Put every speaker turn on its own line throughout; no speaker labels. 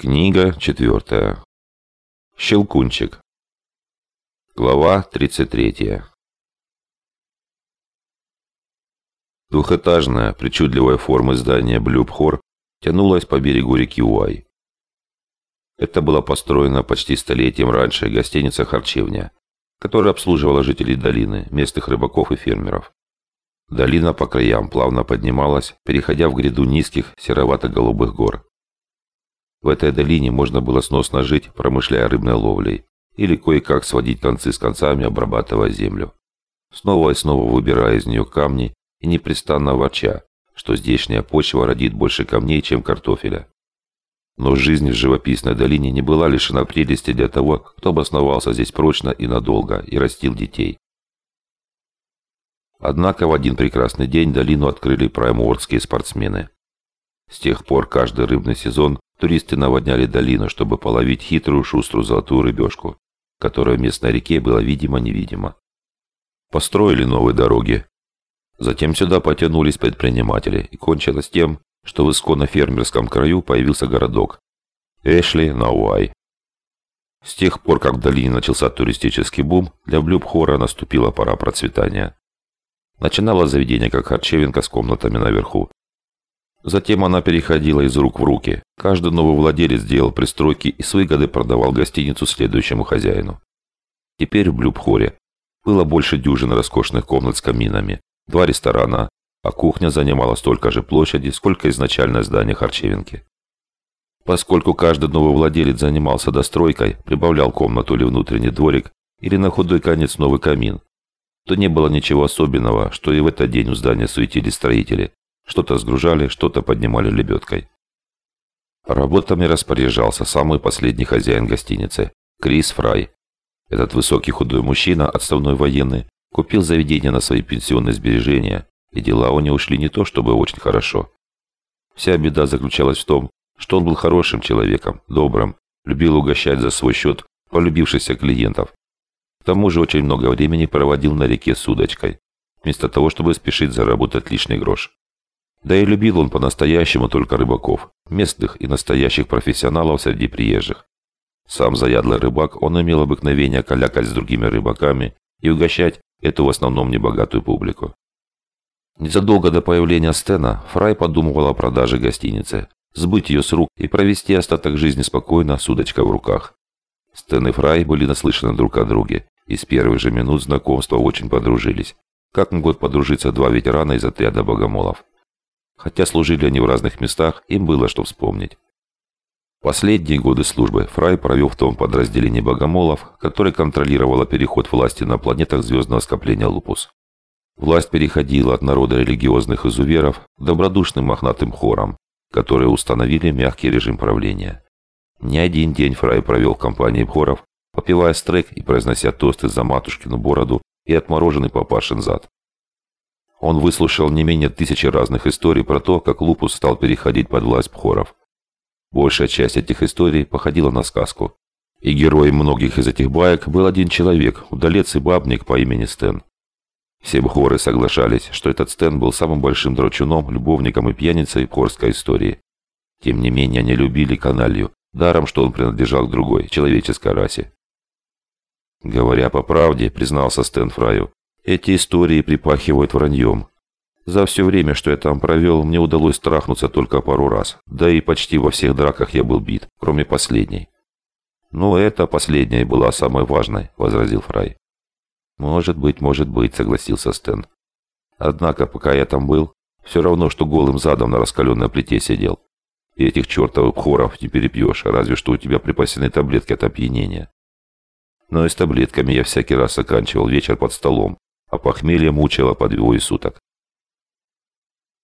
Книга четвертая. Щелкунчик. Глава 33. Двухэтажная, причудливая формы здания Блюбхор тянулась по берегу реки Уай. Это была построена почти столетием раньше гостиница «Харчевня», которая обслуживала жителей долины, местных рыбаков и фермеров. Долина по краям плавно поднималась, переходя в гряду низких серовато-голубых гор. В этой долине можно было сносно жить, промышляя рыбной ловлей, или кое-как сводить концы с концами, обрабатывая землю. Снова и снова выбирая из нее камни и непрестанно ворча, что здешняя почва родит больше камней, чем картофеля. Но жизнь в живописной долине не была лишена прелести для того, кто обосновался здесь прочно и надолго и растил детей. Однако в один прекрасный день долину открыли праймуордские спортсмены. С тех пор каждый рыбный сезон туристы наводняли долину, чтобы половить хитрую шуструю золотую рыбешку, которая в местной реке была видимо-невидимо. Построили новые дороги. Затем сюда потянулись предприниматели, и кончилось тем, что в исконно фермерском краю появился городок Эшли Науай. С тех пор, как в долине начался туристический бум, для Блюбхора наступила пора процветания. Начиналось заведение как харчевинка с комнатами наверху, Затем она переходила из рук в руки. Каждый новый владелец делал пристройки и с выгодой продавал гостиницу следующему хозяину. Теперь в Блюбхоре было больше дюжины роскошных комнат с каминами, два ресторана, а кухня занимала столько же площади, сколько изначальное здание харчевинки. Поскольку каждый новый владелец занимался достройкой, прибавлял комнату или внутренний дворик, или на худой конец новый камин, то не было ничего особенного, что и в этот день у здания суетились строители, что-то сгружали, что-то поднимали лебедкой. Работами распоряжался самый последний хозяин гостиницы, Крис Фрай. Этот высокий худой мужчина, отставной военный, купил заведение на свои пенсионные сбережения, и дела у него ушли не то чтобы очень хорошо. Вся беда заключалась в том, что он был хорошим человеком, добрым, любил угощать за свой счет полюбившихся клиентов. К тому же очень много времени проводил на реке с удочкой, вместо того, чтобы спешить заработать лишний грош. Да и любил он по-настоящему только рыбаков, местных и настоящих профессионалов среди приезжих. Сам заядлый рыбак, он имел обыкновение калякать с другими рыбаками и угощать эту в основном небогатую публику. Незадолго до появления Стена Фрай подумывал о продаже гостиницы, сбыть ее с рук и провести остаток жизни спокойно с удочкой в руках. Стэн и Фрай были наслышаны друг о друге и с первых же минут знакомства очень подружились. Как могут подружиться два ветерана из отряда богомолов? Хотя служили они в разных местах, им было что вспомнить. Последние годы службы Фрай провел в том подразделении богомолов, которое контролировало переход власти на планетах звездного скопления Лупус. Власть переходила от народа религиозных изуверов к добродушным мохнатым хорам, которые установили мягкий режим правления. Не один день Фрай провел в компании хоров, попивая стрек и произнося тосты за матушкину бороду и отмороженный папашин зад. Он выслушал не менее тысячи разных историй про то, как Лупус стал переходить под власть Пхоров. Большая часть этих историй походила на сказку. И героем многих из этих баек был один человек, удалец и бабник по имени Стэн. Все бхоры соглашались, что этот Стэн был самым большим драчуном, любовником и пьяницей пхорской истории. Тем не менее, они любили каналью, даром, что он принадлежал к другой, человеческой расе. Говоря по правде, признался Стэн Фраю, эти истории припахивают враньем. За все время, что я там провел, мне удалось страхнуться только пару раз. Да и почти во всех драках я был бит, кроме последней. «Но эта последняя была самой важной», — возразил Фрай. «Может быть, может быть», — согласился Стэн. «Однако, пока я там был, все равно, что голым задом на раскаленной плите сидел. И этих чертовых хоров не перепьешь, разве что у тебя припасены таблетки от опьянения. Но и с таблетками я всякий раз оканчивал вечер под столом, а похмелье мучило по двое суток.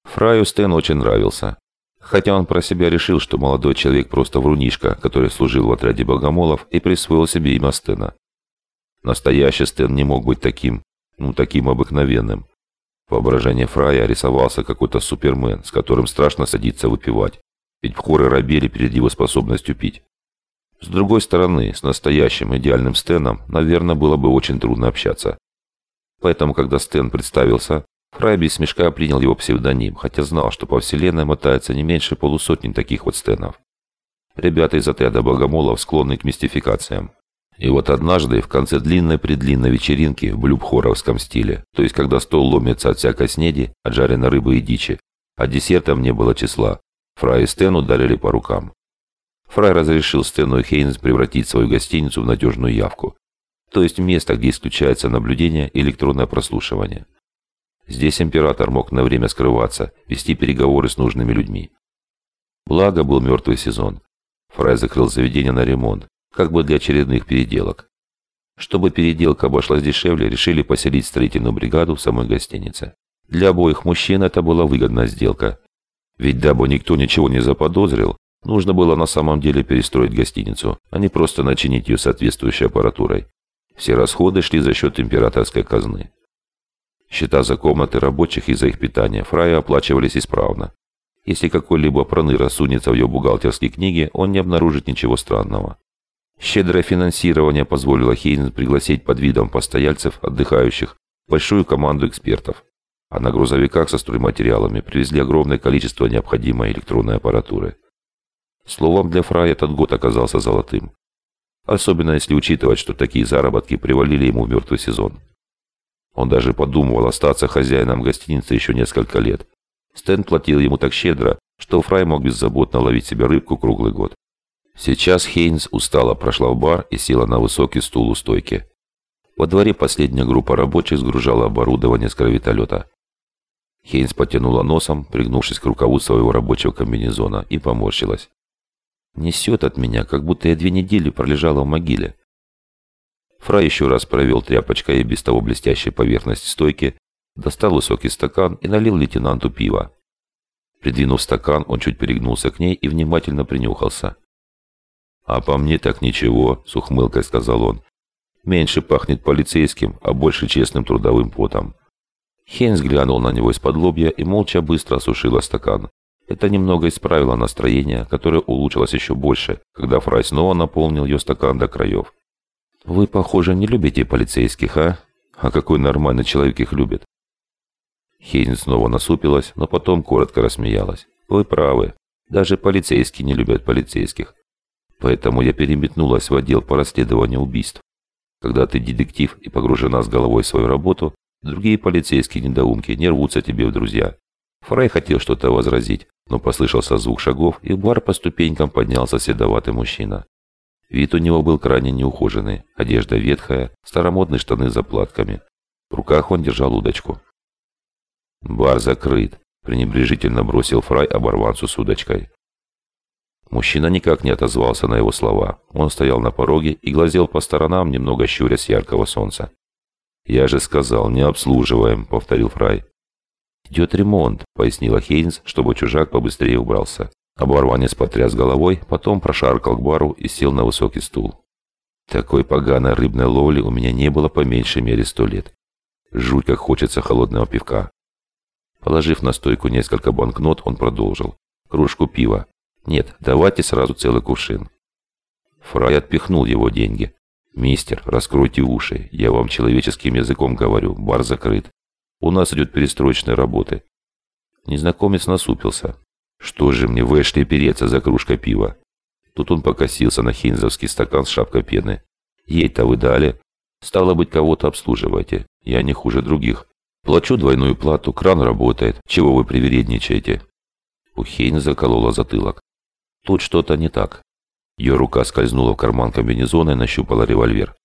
Фраю Стэн очень нравился. Хотя он про себя решил, что молодой человек просто врунишка, который служил в отряде богомолов и присвоил себе имя Стэна. Настоящий Стэн не мог быть таким, ну, таким обыкновенным. Воображение Фрая рисовался какой-то супермен, с которым страшно садиться выпивать, ведь хоры робели перед его способностью пить. С другой стороны, с настоящим идеальным Стэном, наверное, было бы очень трудно общаться. Поэтому, когда Стэн представился, Фрай без смешка принял его псевдоним, хотя знал, что по вселенной мотается не меньше полусотни таких вот Стэнов. Ребята из отряда богомолов склонны к мистификациям. И вот однажды, в конце длинной-предлинной вечеринки в блюбхоровском стиле, то есть когда стол ломится от всякой снеди, от жареной рыбы и дичи, а десертом не было числа, Фрай и Стэн ударили по рукам. Фрай разрешил Стэну и Хейнс превратить свою гостиницу в надежную явку, то есть место, где исключается наблюдение и электронное прослушивание. Здесь император мог на время скрываться, вести переговоры с нужными людьми. Благо был мертвый сезон. Фрай закрыл заведение на ремонт, как бы для очередных переделок. Чтобы переделка обошлась дешевле, решили поселить строительную бригаду в самой гостинице. Для обоих мужчин это была выгодная сделка. Ведь дабы никто ничего не заподозрил, нужно было на самом деле перестроить гостиницу, а не просто начинить ее соответствующей аппаратурой. Все расходы шли за счет императорской казны. Счета за комнаты рабочих и за их питание Фрая оплачивались исправно. Если какой-либо проныра сунется в ее бухгалтерские книги, он не обнаружит ничего странного. Щедрое финансирование позволило Хейн пригласить под видом постояльцев, отдыхающих, большую команду экспертов. А на грузовиках со стройматериалами привезли огромное количество необходимой электронной аппаратуры. Словом, для Фрая этот год оказался золотым. Особенно если учитывать, что такие заработки привалили ему в мертвый сезон. Он даже подумывал остаться хозяином гостиницы еще несколько лет. Стэн платил ему так щедро, что Фрай мог беззаботно ловить себе рыбку круглый год. Сейчас Хейнс устало прошла в бар и села на высокий стул у стойки. Во дворе последняя группа рабочих сгружала оборудование с гравитолета. Хейнс потянула носом, пригнувшись к рукаву своего рабочего комбинезона, и поморщилась. «Несет от меня, как будто я две недели пролежала в могиле». Фрай еще раз провел тряпочкой без того блестящей поверхности стойки, достал высокий стакан и налил лейтенанту пива. Придвинув стакан, он чуть перегнулся к ней и внимательно принюхался. «А по мне так ничего», — с ухмылкой сказал он. «Меньше пахнет полицейским, а больше честным трудовым потом». Хейнс глянул на него из-под лобья и молча быстро осушила стакан. Это немного исправило настроение, которое улучшилось еще больше, когда Фрай снова наполнил ее стакан до краев. «Вы, похоже, не любите полицейских, а? А какой нормальный человек их любит?» Хейнс снова насупилась, но потом коротко рассмеялась. «Вы правы. Даже полицейские не любят полицейских. Поэтому я переметнулась в отдел по расследованию убийств. Когда ты детектив и погружена с головой в свою работу, другие полицейские недоумки не рвутся тебе в друзья. Фрай хотел что-то возразить, но послышался звук шагов, и бар по ступенькам поднялся седоватый мужчина. Вид у него был крайне неухоженный, одежда ветхая, старомодные штаны с заплатками. В руках он держал удочку. «Бар закрыт», – пренебрежительно бросил Фрай оборванцу с удочкой. Мужчина никак не отозвался на его слова. Он стоял на пороге и глазел по сторонам, немного щуря с яркого солнца. «Я же сказал, не обслуживаем», — повторил Фрай. «Идет ремонт», — пояснила Хейнс, чтобы чужак побыстрее убрался. Оборванец потряс головой, потом прошаркал к бару и сел на высокий стул. Такой поганой рыбной ловли у меня не было по меньшей мере сто лет. Жуть, как хочется холодного пивка. Положив на стойку несколько банкнот, он продолжил. Кружку пива. Нет, давайте сразу целый кувшин. Фрай отпихнул его деньги. «Мистер, раскройте уши. Я вам человеческим языком говорю. Бар закрыт. У нас идет перестроечные работы». Незнакомец насупился. «Что же мне в Эшли переться за кружка пива?» Тут он покосился на хейнзовский стакан с шапкой пены. «Ей-то вы дали. Стало быть, кого-то обслуживаете. Я не хуже других. Плачу двойную плату, кран работает. Чего вы привередничаете?» У Хейна заколола затылок. Тут что-то не так. Ее рука скользнула в карман комбинезона и нащупала револьвер.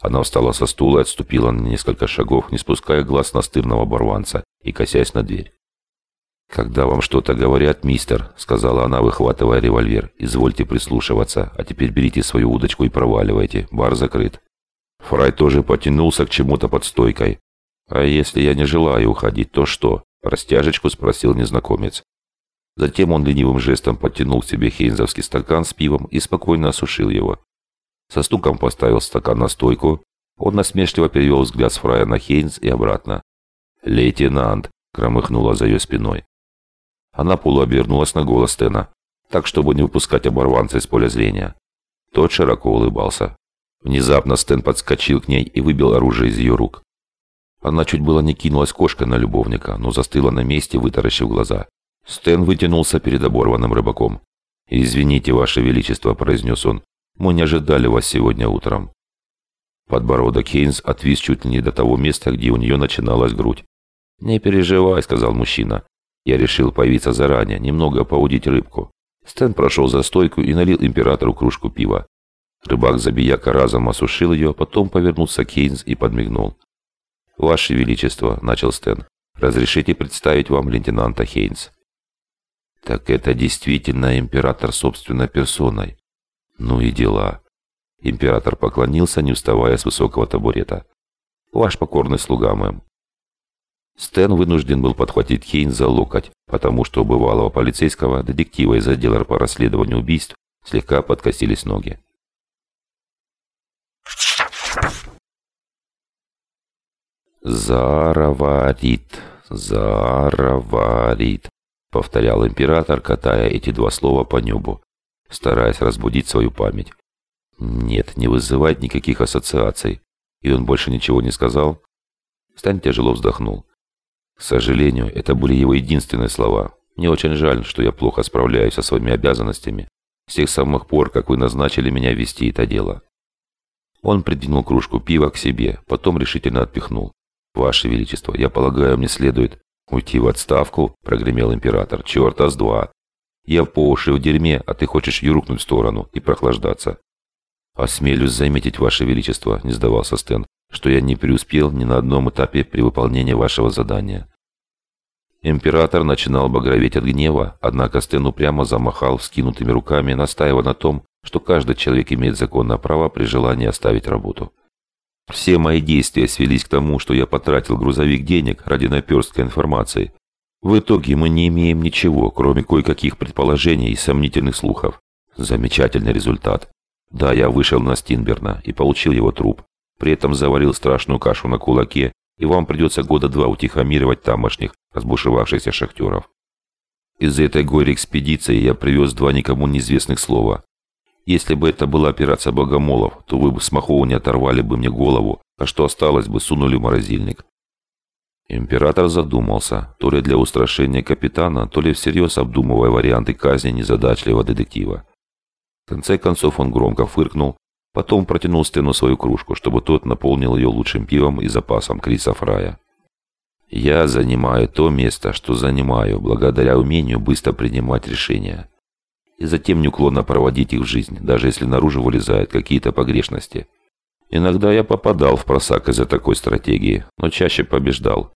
Она встала со стула и отступила на несколько шагов, не спуская глаз настырного оборванца и косясь на дверь. «Когда вам что-то говорят, мистер», — сказала она, выхватывая револьвер, — «извольте прислушиваться, а теперь берите свою удочку и проваливайте, бар закрыт». Фрай тоже потянулся к чему-то под стойкой. «А если я не желаю уходить, то что?» — растяжечку спросил незнакомец. Затем он ленивым жестом подтянул к себе хейнзовский стакан с пивом и спокойно осушил его. Со стуком поставил стакан на стойку. Он насмешливо перевел взгляд с Фрая на Хейнс и обратно. «Лейтенант!» – громыхнула за ее спиной. Она полуобернулась на голос Стена, так, чтобы не выпускать оборванца из поля зрения. Тот широко улыбался. Внезапно Стэн подскочил к ней и выбил оружие из ее рук. Она чуть было не кинулась кошкой на любовника, но застыла на месте, вытаращив глаза. Стэн вытянулся перед оборванным рыбаком. «Извините, Ваше Величество», — произнес он, — «мы не ожидали вас сегодня утром». Подбородок Хейнс отвис чуть ли не до того места, где у нее начиналась грудь. «Не переживай», — сказал мужчина. «Я решил появиться заранее, немного поудить рыбку». Стэн прошел за стойку и налил императору кружку пива. Рыбак-забияка разом осушил ее, потом повернулся к Хейнс и подмигнул. «Ваше Величество», — начал Стэн, — «разрешите представить вам лейтенанта Хейнс». Так это действительно император собственной персоной. Ну и дела. Император поклонился, не вставая с высокого табурета. Ваш покорный слуга, мэм. Стэн вынужден был подхватить Хейн за локоть, потому что у бывалого полицейского детектива из отдела по расследованию убийств слегка подкосились ноги. «Зара варит, Зара варит», — повторял император, катая эти два слова по небу, стараясь разбудить свою память. Нет, не вызывать никаких ассоциаций. И он больше ничего не сказал. Стань тяжело вздохнул. К сожалению, это были его единственные слова. Мне очень жаль, что я плохо справляюсь со своими обязанностями. С тех самых пор, как вы назначили меня вести это дело. Он придвинул кружку пива к себе, потом решительно отпихнул. «Ваше Величество, я полагаю, мне следует...» «Уйти в отставку?» – прогремел император. «Черта с два! Я по уши в дерьме, а ты хочешь юркнуть в сторону и прохлаждаться. «Осмелюсь заметить, Ваше Величество», – не сдавался Стэн, «что я не преуспел ни на одном этапе при выполнении вашего задания». Император начинал багроветь от гнева, однако Стэн упрямо замахал вскинутыми руками, настаивая на том, что каждый человек имеет законное право при желании оставить работу. Все мои действия свелись к тому, что я потратил грузовик денег ради наперстка информации. В итоге мы не имеем ничего, кроме кое-каких предположений и сомнительных слухов. Замечательный результат. Да, я вышел на Стинберна и получил его труп. При этом заварил страшную кашу на кулаке, и вам придется года два утихомировать тамошних, разбушевавшихся шахтеров. Из этой горе-экспедиции я привез два никому неизвестных слова. Если бы это была операция богомолов, то вы бы с Махова не оторвали бы мне голову, а что осталось бы, сунули в морозильник. Император задумался, то ли для устрашения капитана, то ли всерьез обдумывая варианты казни незадачливого детектива. В конце концов он громко фыркнул, потом протянул Стэну свою кружку, чтобы тот наполнил ее лучшим пивом и запасом Криса Фрая. «Я занимаю то место, что занимаю, благодаря умению быстро принимать решения. И затем неуклонно проводить их в жизнь, даже если наружу вылезают какие-то погрешности. Иногда я попадал в просак из-за такой стратегии, но чаще побеждал.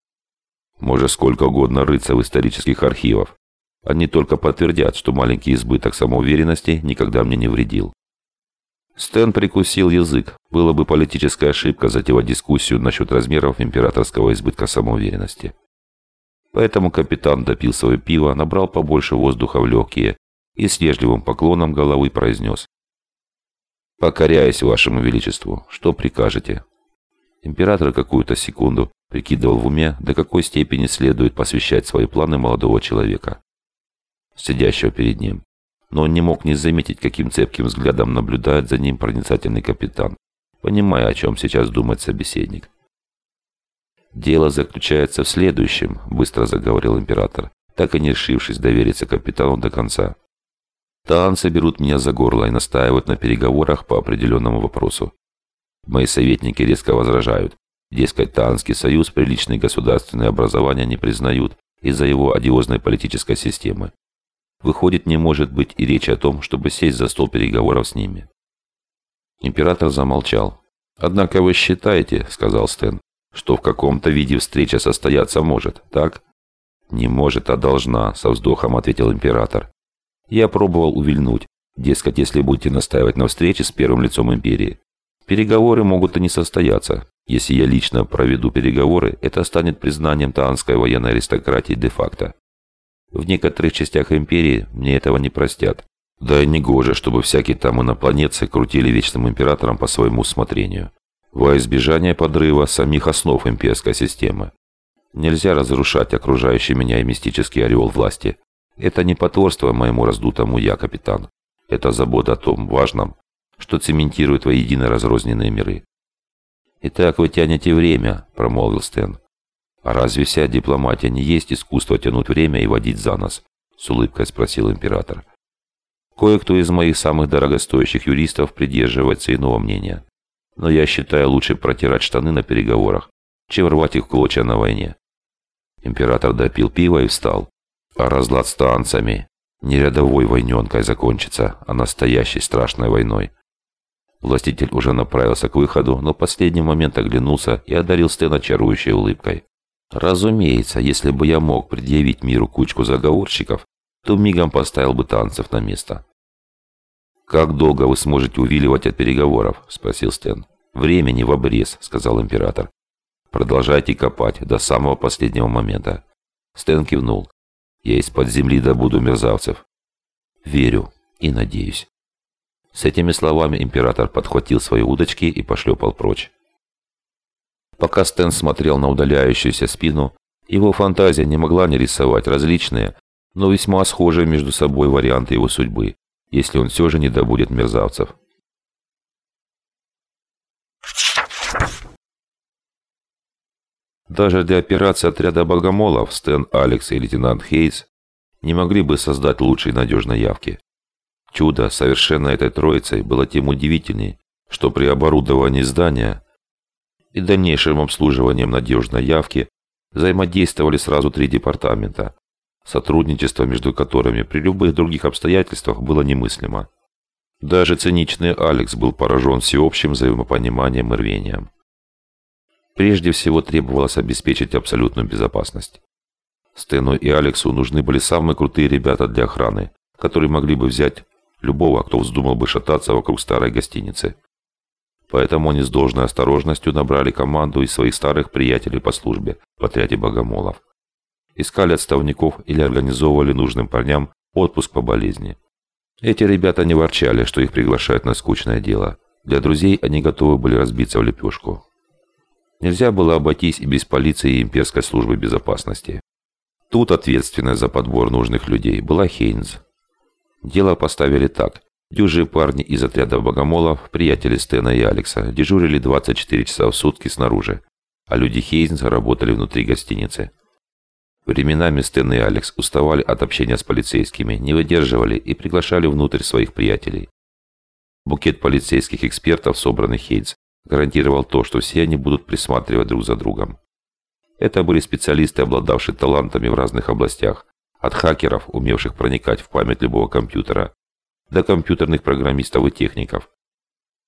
Может сколько угодно рыться в исторических архивах, они только подтвердят, что маленький избыток самоуверенности никогда мне не вредил. Стэн прикусил язык. Было бы политическая ошибка затевать дискуссию насчет размеров императорского избытка самоуверенности. Поэтому капитан допил свое пиво, набрал побольше воздуха в легкие и с вежливым поклоном головы произнес. «Покоряюсь вашему величеству. Что прикажете?» Император какую-то секунду прикидывал в уме, до какой степени следует посвящать свои планы молодого человека сидящего перед ним. Но он не мог не заметить, каким цепким взглядом наблюдает за ним проницательный капитан, понимая, о чем сейчас думает собеседник. «Дело заключается в следующем», — быстро заговорил император, так и не решившись довериться капитану до конца. «Таанцы берут меня за горло и настаивают на переговорах по определенному вопросу. Мои советники резко возражают. Дескать, Таанский союз приличные государственные образования не признают из-за его одиозной политической системы. Выходит, не может быть и речи о том, чтобы сесть за стол переговоров с ними. Император замолчал. «Однако вы считаете, — сказал Стэн, — что в каком-то виде встреча состояться может, так?» «Не может, а должна», — со вздохом ответил император. «Я пробовал увильнуть, дескать, если будете настаивать на встрече с первым лицом империи. Переговоры могут и не состояться. Если я лично проведу переговоры, это станет признанием таанской военной аристократии де-факто. В некоторых частях империи мне этого не простят. Да и не гоже, чтобы всякие там инопланетцы крутили вечным императором по своему усмотрению. Во избежание подрыва самих основ имперской системы. Нельзя разрушать окружающий меня и мистический ореол власти. Это не потворство моему раздутому «я», капитан. Это забота о том важном, что цементирует воедино разрозненные миры. «Итак, вы тянете время», — промолвил Стэн. «А разве вся дипломатия не есть искусство тянуть время и водить за нос?» — с улыбкой спросил император. Кое-кто из моих самых дорогостоящих юристов придерживается иного мнения. Но я считаю лучше протирать штаны на переговорах, чем рвать их в клочья на войне. Император допил пиво и встал. А разлад с танцами не рядовой войненкой закончится, а настоящей страшной войной. Властитель уже направился к выходу, но в последний момент оглянулся и одарил Стена чарующей улыбкой. Разумеется, если бы я мог предъявить миру кучку заговорщиков, то мигом поставил бы танцев на место. «Как долго вы сможете увиливать от переговоров?» – спросил Стэн. «Времени в обрез», – сказал император. «Продолжайте копать до самого последнего момента». Стэн кивнул. «Я из-под земли добуду мерзавцев». «Верю и надеюсь». С этими словами император подхватил свои удочки и пошлепал прочь. Пока Стэн смотрел на удаляющуюся спину, его фантазия не могла не рисовать различные, но весьма схожие между собой варианты его судьбы, если он все же не добудет мерзавцев. Даже для операции отряда богомолов Стэн, Алекс и лейтенант Хейс не могли бы создать лучшей надежной явки. Чудо, совершенное этой троицей, было тем удивительней, что при оборудовании здания и дальнейшем обслуживанием надежной явки взаимодействовали сразу три департамента, сотрудничество между которыми при любых других обстоятельствах было немыслимо. Даже циничный Алекс был поражен всеобщим взаимопониманием и рвением. Прежде всего требовалось обеспечить абсолютную безопасность. Стэну и Алексу нужны были самые крутые ребята для охраны, которые могли бы взять любого, кто вздумал бы шататься вокруг старой гостиницы. Поэтому они с должной осторожностью набрали команду из своих старых приятелей по службе в отряде богомолов. Искали отставников или организовывали нужным парням отпуск по болезни. Эти ребята не ворчали, что их приглашают на скучное дело. Для друзей они готовы были разбиться в лепешку. Нельзя было обойтись и без полиции и имперской службы безопасности. Тут ответственная за подбор нужных людей была Хейнс. Дело поставили так. Дюжие парни из отряда богомолов, приятели Стена и Алекса, дежурили 24 часа в сутки снаружи, а люди Хейнс работали внутри гостиницы. Временами Стэн и Алекс уставали от общения с полицейскими, не выдерживали и приглашали внутрь своих приятелей. Букет полицейских экспертов, собранный Хейнс, гарантировал то, что все они будут присматривать друг за другом. Это были специалисты, обладавшие талантами в разных областях, от хакеров, умевших проникать в память любого компьютера, до компьютерных программистов и техников,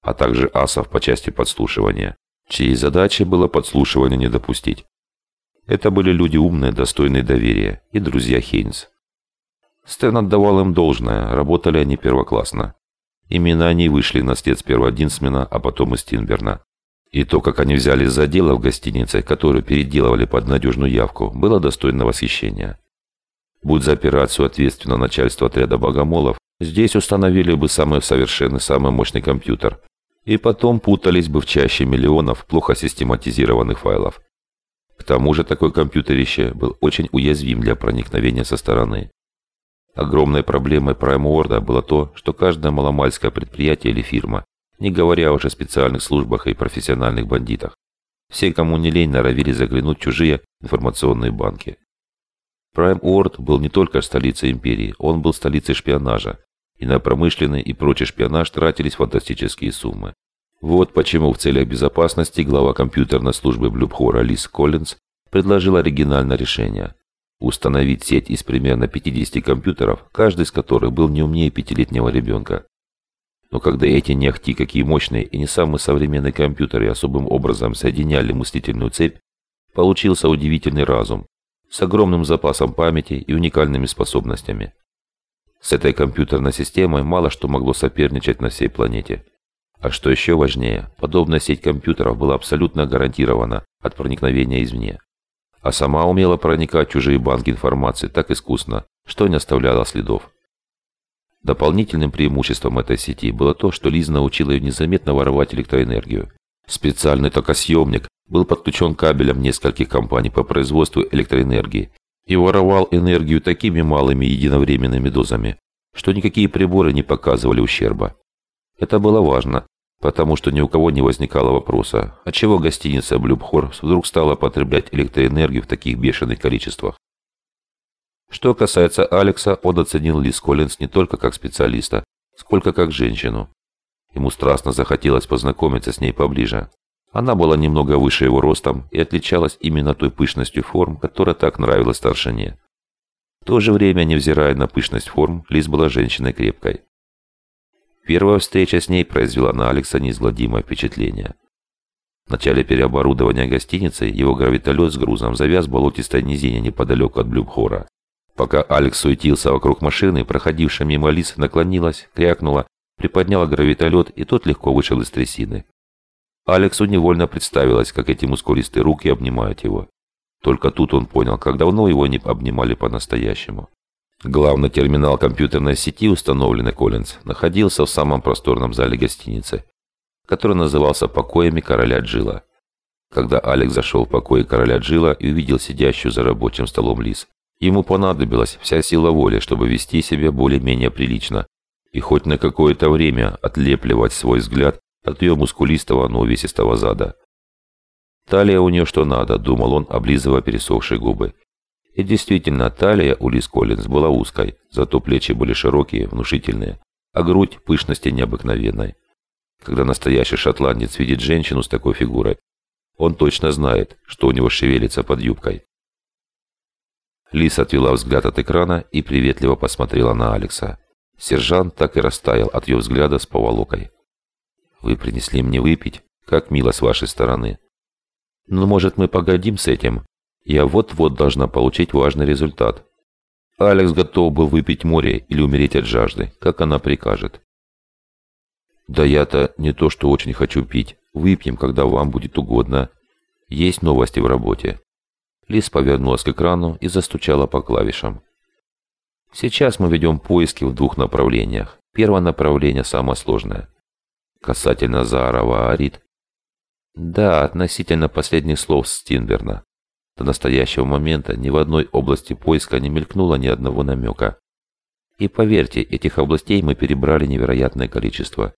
а также асов по части подслушивания, чьей задачей было подслушивание не допустить. Это были люди умные, достойные доверия и друзья Хейнс. Стэн отдавал им должное, работали они первоклассно. Именно они вышли на след сперва Динсмена, а потом из Тинберна. И то, как они взялись за дело в гостинице, которую переделывали под надежную явку, было достойно восхищения. Будь за операцию ответственно начальство отряда богомолов, здесь установили бы самый совершенный, самый мощный компьютер. И потом путались бы в чаще миллионов плохо систематизированных файлов. К тому же такой компьютерище был очень уязвим для проникновения со стороны. Огромной проблемой Prime World было то, что каждое маломальское предприятие или фирма, не говоря уже о специальных службах и профессиональных бандитах, все, кому не лень, норовили заглянуть в чужие информационные банки. World был не только столицей империи, он был столицей шпионажа, и на промышленный и прочий шпионаж тратились фантастические суммы. Вот почему в целях безопасности глава компьютерной службы Блюбхора Лис Коллинз предложил оригинальное решение – установить сеть из примерно 50 компьютеров, каждый из которых был не умнее пятилетнего ребенка. Но когда эти не ахти какие мощные и не самые современные компьютеры особым образом соединяли мыслительную цепь, получился удивительный разум, с огромным запасом памяти и уникальными способностями. С этой компьютерной системой мало что могло соперничать на всей планете. А что еще важнее, подобная сеть компьютеров была абсолютно гарантирована от проникновения извне. А сама умела проникать в чужие банки информации так искусно, что не оставляла следов. Дополнительным преимуществом этой сети было то, что Лиза научила ее незаметно воровать электроэнергию. Специальный токосъемник был подключен кабелем нескольких компаний по производству электроэнергии и воровал энергию такими малыми единовременными дозами, что никакие приборы не показывали ущерба. Это было важно, потому что ни у кого не возникало вопроса, отчего гостиница Блюбхор вдруг стала потреблять электроэнергию в таких бешеных количествах. Что касается Алекса, он оценил Лиз Коллинз не только как специалиста, сколько как женщину. Ему страстно захотелось познакомиться с ней поближе. Она была немного выше его ростом и отличалась именно той пышностью форм, которая так нравилась старшине. В то же время, невзирая на пышность форм, Лиз была женщиной крепкой. Первая встреча с ней произвела на Алекса неизгладимое впечатление. В начале переоборудования гостиницы его гравитолет с грузом завяз в болотистой низине неподалеку от Блюмхора. Пока Алекс суетился вокруг машины, проходившая мимо Лиз наклонилась, крякнула, приподняла гравитолет, и тот легко вышел из трясины. Алексу невольно представилось, как эти мускулистые руки обнимают его. Только тут он понял, как давно его не обнимали по-настоящему. Главный терминал компьютерной сети, установленный Коллинз, находился в самом просторном зале гостиницы, который назывался «Покоями короля Джилла». Когда Алекс зашел в покои короля Джилла и увидел сидящую за рабочим столом Лиз, ему понадобилась вся сила воли, чтобы вести себя более-менее прилично и хоть на какое-то время отлепливать свой взгляд от ее мускулистого, но увесистого зада. Талия у нее что надо, думал он, облизывая пересохшие губы. И действительно, талия у Лиз Коллинз была узкой, зато плечи были широкие, внушительные, а грудь пышности необыкновенной. Когда настоящий шотландец видит женщину с такой фигурой, он точно знает, что у него шевелится под юбкой. Лиз отвела взгляд от экрана и приветливо посмотрела на Алекса. Сержант так и растаял от ее взгляда с поволокой. «Вы принесли мне выпить? Как мило с вашей стороны. Но, может, мы погодим с этим? Я вот-вот должна получить важный результат». Алекс готов был выпить море или умереть от жажды, как она прикажет. «Да я-то не то, что очень хочу пить. Выпьем, когда вам будет угодно. Есть новости в работе». Лиз повернулась к экрану и застучала по клавишам. Сейчас мы ведем поиски в двух направлениях. Первое направление самое сложное. Касательно Заарова Арит. Да, относительно последних слов Стинберна. До настоящего момента ни в одной области поиска не мелькнуло ни одного намека. И поверьте, этих областей мы перебрали невероятное количество.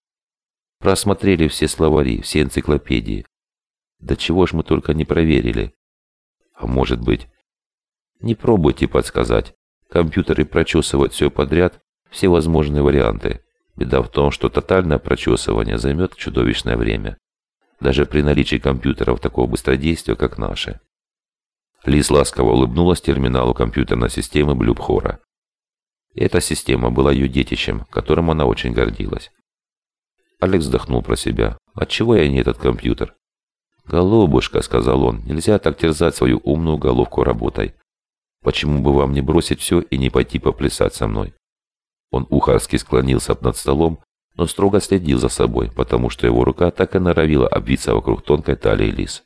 Просмотрели все словари, все энциклопедии. Да чего ж мы только не проверили. А может быть... Не пробуйте подсказать. Компьютеры прочесывают все подряд, все возможные варианты. Беда в том, что тотальное прочесывание займет чудовищное время. Даже при наличии компьютеров такого быстродействия, как наши. Лиз ласково улыбнулась терминалу компьютерной системы Блюбхора. Эта система была ее детищем, которым она очень гордилась. Алекс вздохнул про себя. «Отчего я не этот компьютер?» «Голубушка», — сказал он, — «нельзя так терзать свою умную головку работой. Почему бы вам не бросить все и не пойти поплясать со мной?» Он ухарски склонился над столом, но строго следил за собой, потому что его рука так и норовила обвиться вокруг тонкой талии лис.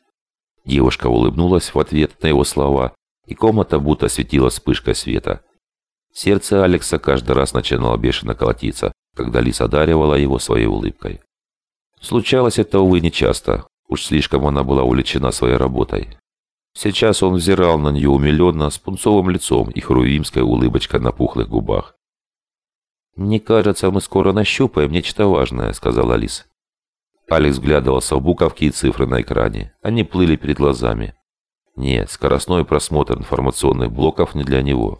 Девушка улыбнулась в ответ на его слова, и комната будто светила вспышкой света. Сердце Алекса каждый раз начинало бешено колотиться, когда Лис одаривала его своей улыбкой. Случалось это, увы, нечасто. Уж слишком она была увлечена своей работой. Сейчас он взирал на нее умиленно, с пунцовым лицом и хрувимской улыбочкой на пухлых губах. «Мне кажется, мы скоро нащупаем нечто важное», — сказала Алис. Алекс вглядывался в буковки и цифры на экране. Они плыли перед глазами. Нет, скоростной просмотр информационных блоков не для него.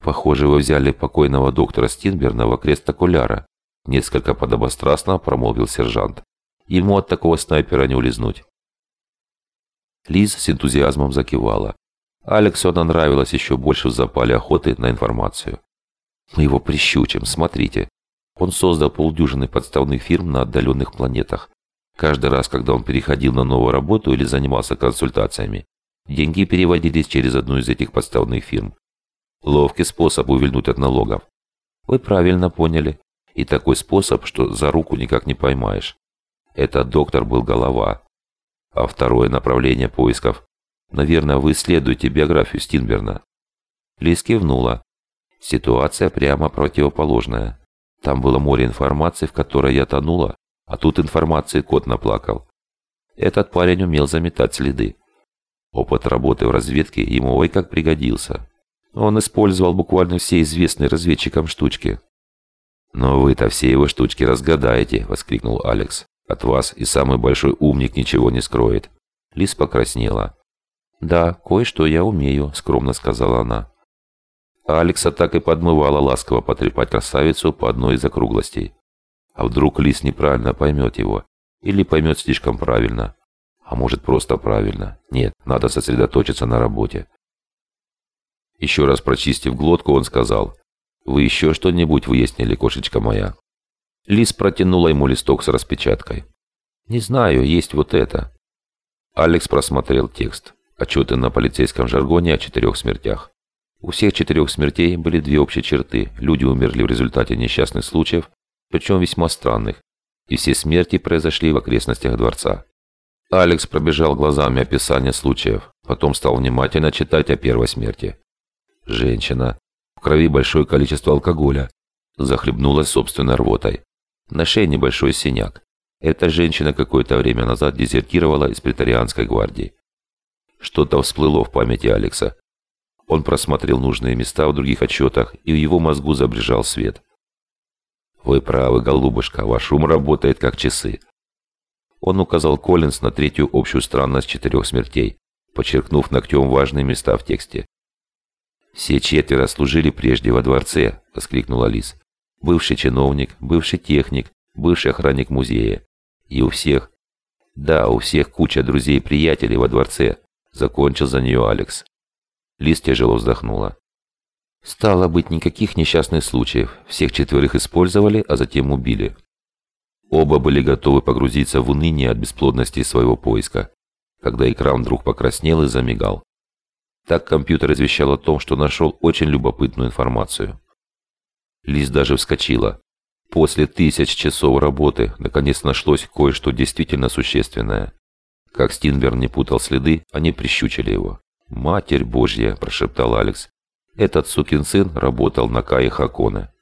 «Похоже, вы взяли покойного доктора Стинберна в крест окуляра», несколько подобострастно промолвил сержант. «Ему от такого снайпера не улизнуть». Лиз с энтузиазмом закивала. Алексу она нравилась еще больше в запале охоты на информацию. «Мы его прищучим, смотрите». Он создал полдюжины подставных фирм на отдаленных планетах. Каждый раз, когда он переходил на новую работу или занимался консультациями, деньги переводились через одну из этих подставных фирм. Ловкий способ увильнуть от налогов. Вы правильно поняли. И такой способ, что за руку никак не поймаешь. Этот доктор был голова, а второе направление поисков. Наверное, вы исследуете биографию Стинберна. Лиз кивнула. Ситуация прямо противоположная. Там было море информации, в которой я тонула, а тут информации кот наплакал. Этот парень умел заметать следы. Опыт работы в разведке ему ой как пригодился. Он использовал буквально все известные разведчикам штучки. «Но вы-то все его штучки разгадаете!» – воскликнул Алекс. От вас и самый большой умник ничего не скроет». Лис покраснела. «Да, кое-что я умею», — скромно сказала она. Алекса так и подмывала ласково потрепать красавицу по одной из округлостей. А вдруг Лис неправильно поймет его? Или поймет слишком правильно? А может просто правильно? Нет, надо сосредоточиться на работе. Еще раз прочистив глотку, он сказал, «Вы еще что-нибудь выяснили, кошечка моя?» Лис протянула ему листок с распечаткой. «Не знаю, есть вот это». Алекс просмотрел текст. Отчеты на полицейском жаргоне о четырех смертях. У всех четырех смертей были две общие черты. Люди умерли в результате несчастных случаев, причем весьма странных, и все смерти произошли в окрестностях дворца. Алекс пробежал глазами описание случаев, потом стал внимательно читать о первой смерти. Женщина. В крови большое количество алкоголя. Захлебнулась собственной рвотой. На шее небольшой синяк. Эта женщина какое-то время назад дезертировала из претарианской гвардии. Что-то всплыло в памяти Алекса. Он просмотрел нужные места в других отчетах, и в его мозгу забрежал свет. «Вы правы, голубушка, ваш ум работает как часы». Он указал Коллинз на третью общую странность четырех смертей, подчеркнув ногтем важные места в тексте. «Все четверо служили прежде во дворце», — воскликнула Лис. «Бывший чиновник, бывший техник, бывший охранник музея. И у всех...» «Да, у всех куча друзей и приятелей во дворце», — закончил за нее Алекс. Лис тяжело вздохнула. Стало быть, никаких несчастных случаев. Всех четверых использовали, а затем убили. Оба были готовы погрузиться в уныние от бесплодности своего поиска, когда экран вдруг покраснел и замигал. Так компьютер извещал о том, что нашел очень любопытную информацию. Лиз даже вскочила. После тысяч часов работы наконец нашлось кое-что действительно существенное. Как Стинбер не путал следы, они прищучили его. «Матерь Божья!» – прошептал Алекс. «Этот сукин сын работал на Кае Хакона.